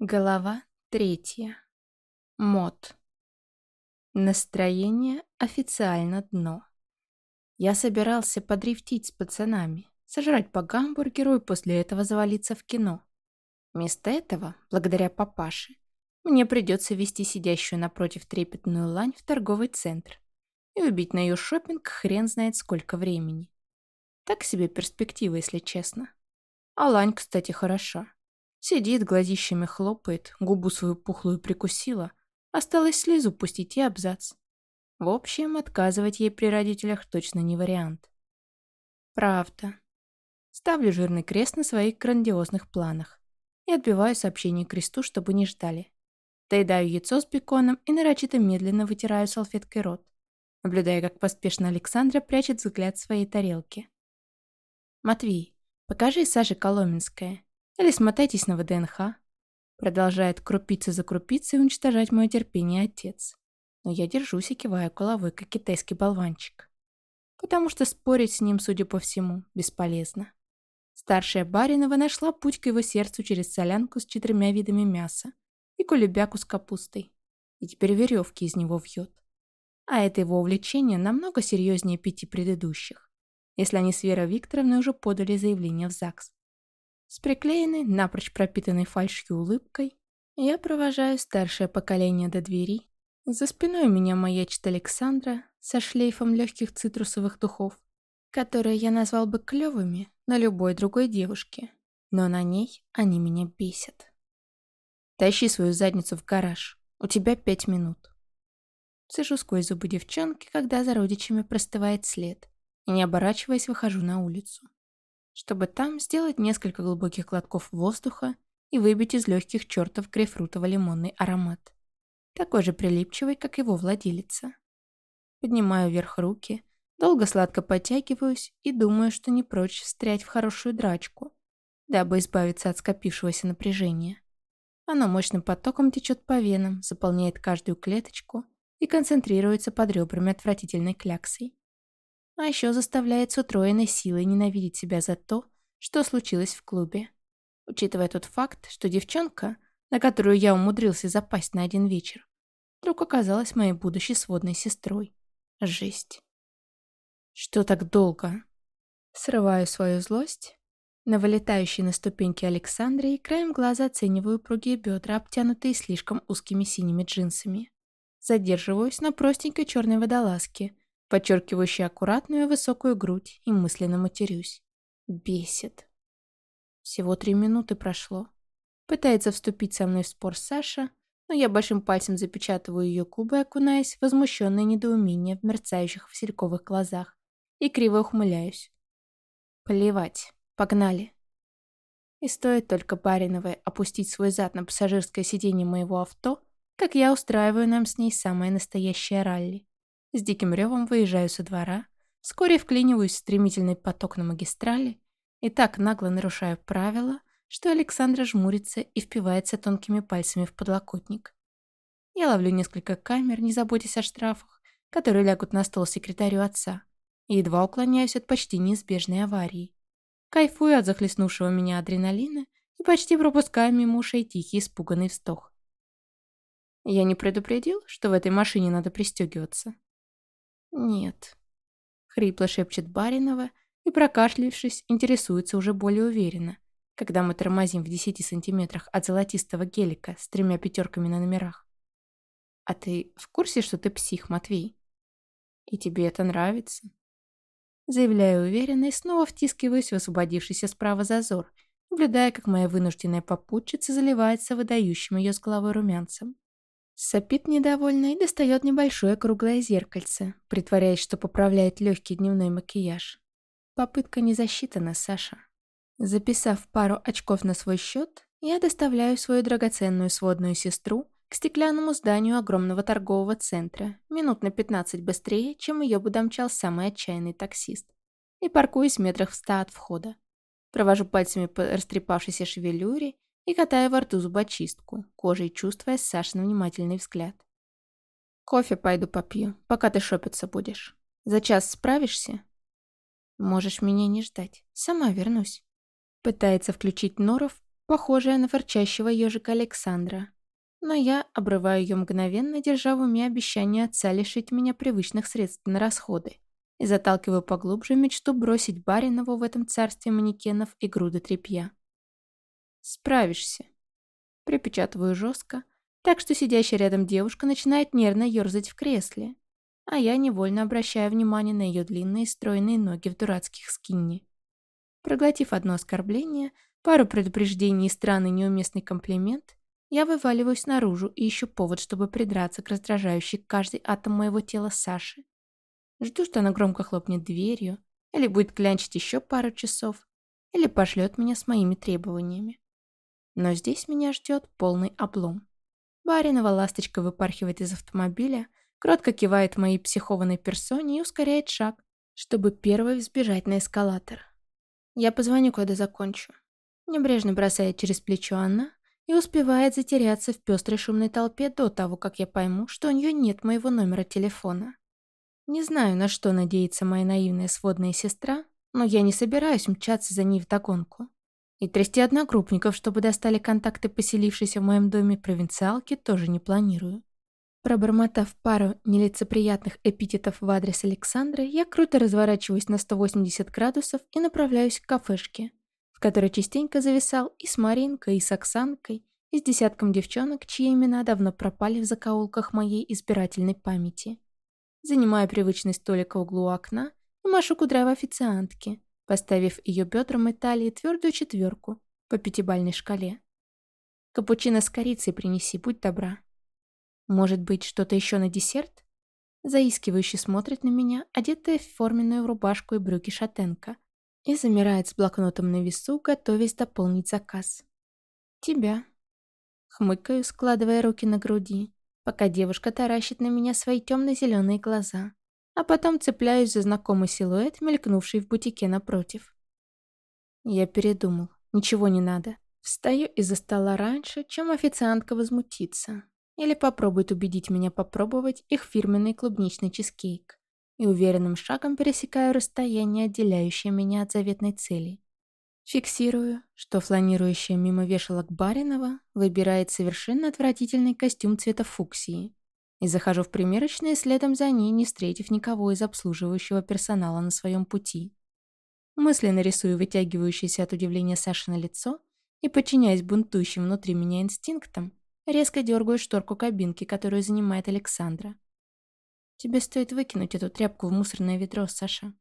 Голова третья. Мод. Настроение официально дно. Я собирался подрифтить с пацанами, сожрать по гамбургеру и после этого завалиться в кино. Вместо этого, благодаря папаше, мне придется вести сидящую напротив трепетную лань в торговый центр и убить на ее шопинг хрен знает сколько времени. Так себе перспектива, если честно. А лань, кстати, хороша. Сидит, глазищами хлопает, губу свою пухлую прикусила. Осталось слезу пустить и абзац. В общем, отказывать ей при родителях точно не вариант. Правда. Ставлю жирный крест на своих грандиозных планах и отбиваю сообщение кресту, чтобы не ждали. Доедаю яйцо с беконом и нарочито медленно вытираю салфеткой рот, наблюдая, как поспешно Александра прячет взгляд в своей тарелки. «Матвей, покажи Саше Коломенское», или смотайтесь на ВДНХ. Продолжает крупица за крупицей уничтожать мое терпение отец. Но я держусь и киваю головой, как китайский болванчик. Потому что спорить с ним, судя по всему, бесполезно. Старшая Баринова нашла путь к его сердцу через солянку с четырьмя видами мяса и кулебяку с капустой. И теперь веревки из него вьет. А это его увлечение намного серьезнее пяти предыдущих, если они с Верой Викторовной уже подали заявление в ЗАГС. С приклеенной, напрочь пропитанной фальшью улыбкой, я провожаю старшее поколение до двери. За спиной меня маячит Александра со шлейфом легких цитрусовых духов, которые я назвал бы клевыми на любой другой девушке, но на ней они меня бесят. Тащи свою задницу в гараж, у тебя пять минут. Сижу сквозь зубы девчонки, когда за родичами простывает след, и не оборачиваясь, выхожу на улицу чтобы там сделать несколько глубоких глотков воздуха и выбить из легких чертов грейпфрутово-лимонный аромат. Такой же прилипчивый, как его владелица. Поднимаю вверх руки, долго сладко подтягиваюсь и думаю, что не прочь встрять в хорошую драчку, дабы избавиться от скопившегося напряжения. Оно мощным потоком течет по венам, заполняет каждую клеточку и концентрируется под ребрами отвратительной кляксой а еще заставляет с утроенной силой ненавидеть себя за то, что случилось в клубе. Учитывая тот факт, что девчонка, на которую я умудрился запасть на один вечер, вдруг оказалась моей будущей сводной сестрой. Жесть. Что так долго? Срываю свою злость на вылетающей на ступеньки Александре и краем глаза оцениваю упругие бедра, обтянутые слишком узкими синими джинсами. Задерживаюсь на простенькой черной водолазке, подчеркивающий аккуратную высокую грудь, и мысленно матерюсь. Бесит. Всего три минуты прошло. Пытается вступить со мной в спор Саша, но я большим пальцем запечатываю ее губы, окунаясь в возмущенное недоумение в мерцающих васильковых глазах, и криво ухмыляюсь. Плевать. Погнали. И стоит только Бариновой опустить свой зад на пассажирское сиденье моего авто, как я устраиваю нам с ней самое настоящее ралли. С диким ревом выезжаю со двора, вскоре вклиниваюсь в стремительный поток на магистрали и так нагло нарушаю правила, что Александра жмурится и впивается тонкими пальцами в подлокотник. Я ловлю несколько камер, не заботясь о штрафах, которые лягут на стол секретарю отца, и едва уклоняюсь от почти неизбежной аварии. Кайфую от захлестнувшего меня адреналина и почти пропускаю мимо ушей тихий испуганный вздох. Я не предупредил, что в этой машине надо пристегиваться. «Нет», — хрипло шепчет Баринова и, прокашлившись, интересуется уже более уверенно, когда мы тормозим в десяти сантиметрах от золотистого гелика с тремя пятерками на номерах. «А ты в курсе, что ты псих, Матвей? И тебе это нравится?» Заявляю уверенно и снова втискиваюсь в освободившийся справа зазор, наблюдая, как моя вынужденная попутчица заливается выдающим ее с головой румянцем. Сопит недовольно и достает небольшое круглое зеркальце, притворяясь, что поправляет легкий дневной макияж. Попытка не засчитана, Саша. Записав пару очков на свой счет, я доставляю свою драгоценную сводную сестру к стеклянному зданию огромного торгового центра, минут на 15 быстрее, чем ее бы домчал самый отчаянный таксист, и паркуюсь метрах в ста от входа. Провожу пальцами по растрепавшейся шевелюре и катая во рту зубочистку, кожей чувствуя Сашин внимательный взгляд. «Кофе пойду попью, пока ты шопиться будешь. За час справишься?» «Можешь меня не ждать. Сама вернусь». Пытается включить Норов, похожая на форчащего ежика Александра. Но я обрываю ее мгновенно, держа в уме обещание отца лишить меня привычных средств на расходы и заталкиваю поглубже мечту бросить Баринову в этом царстве манекенов и груды тряпья. «Справишься», — припечатываю жестко, так что сидящая рядом девушка начинает нервно ерзать в кресле, а я невольно обращаю внимание на ее длинные стройные ноги в дурацких скинни. Проглотив одно оскорбление, пару предупреждений и странный неуместный комплимент, я вываливаюсь наружу и ищу повод, чтобы придраться к раздражающей каждый атом моего тела Саши. Жду, что она громко хлопнет дверью, или будет клянчить еще пару часов, или пошлет меня с моими требованиями. Но здесь меня ждет полный облом. Баринова ласточка выпархивает из автомобиля, кротко кивает моей психованной персоне и ускоряет шаг, чтобы первой взбежать на эскалатор. Я позвоню, когда закончу. Небрежно бросает через плечо она и успевает затеряться в пестрой шумной толпе до того, как я пойму, что у нее нет моего номера телефона. Не знаю, на что надеется моя наивная сводная сестра, но я не собираюсь мчаться за ней вдогонку. И трясти одногруппников, чтобы достали контакты поселившейся в моем доме провинциалки, тоже не планирую. Пробормотав пару нелицеприятных эпитетов в адрес Александры, я круто разворачиваюсь на 180 градусов и направляюсь к кафешке, в которой частенько зависал и с Маринкой, и с Оксанкой, и с десятком девчонок, чьи имена давно пропали в закоулках моей избирательной памяти. Занимаю привычный столик в углу окна и машу кудрявой официантке, поставив ее бедром и талии твердую четверку по пятибальной шкале. «Капучино с корицей принеси, будь добра», может быть, что-то еще на десерт? Заискивающе смотрит на меня, одетая в форменную рубашку и брюки шатенка, и замирает с блокнотом на весу, готовясь дополнить заказ. «Тебя». Хмыкаю, складывая руки на груди, пока девушка таращит на меня свои темно-зеленые глаза, а потом цепляюсь за знакомый силуэт, мелькнувший в бутике напротив. Я передумал. Ничего не надо. Встаю из-за стола раньше, чем официантка возмутится. Или попробует убедить меня попробовать их фирменный клубничный чизкейк. И уверенным шагом пересекаю расстояние, отделяющее меня от заветной цели. Фиксирую, что фланирующая мимо вешалок Баринова выбирает совершенно отвратительный костюм цвета фуксии. И захожу в примерочное следом за ней, не встретив никого из обслуживающего персонала на своем пути. Мысленно рисую вытягивающееся от удивления Саши на лицо и, подчиняясь бунтующим внутри меня инстинктам, Резко дергаю шторку кабинки, которую занимает Александра. «Тебе стоит выкинуть эту тряпку в мусорное ведро, Саша».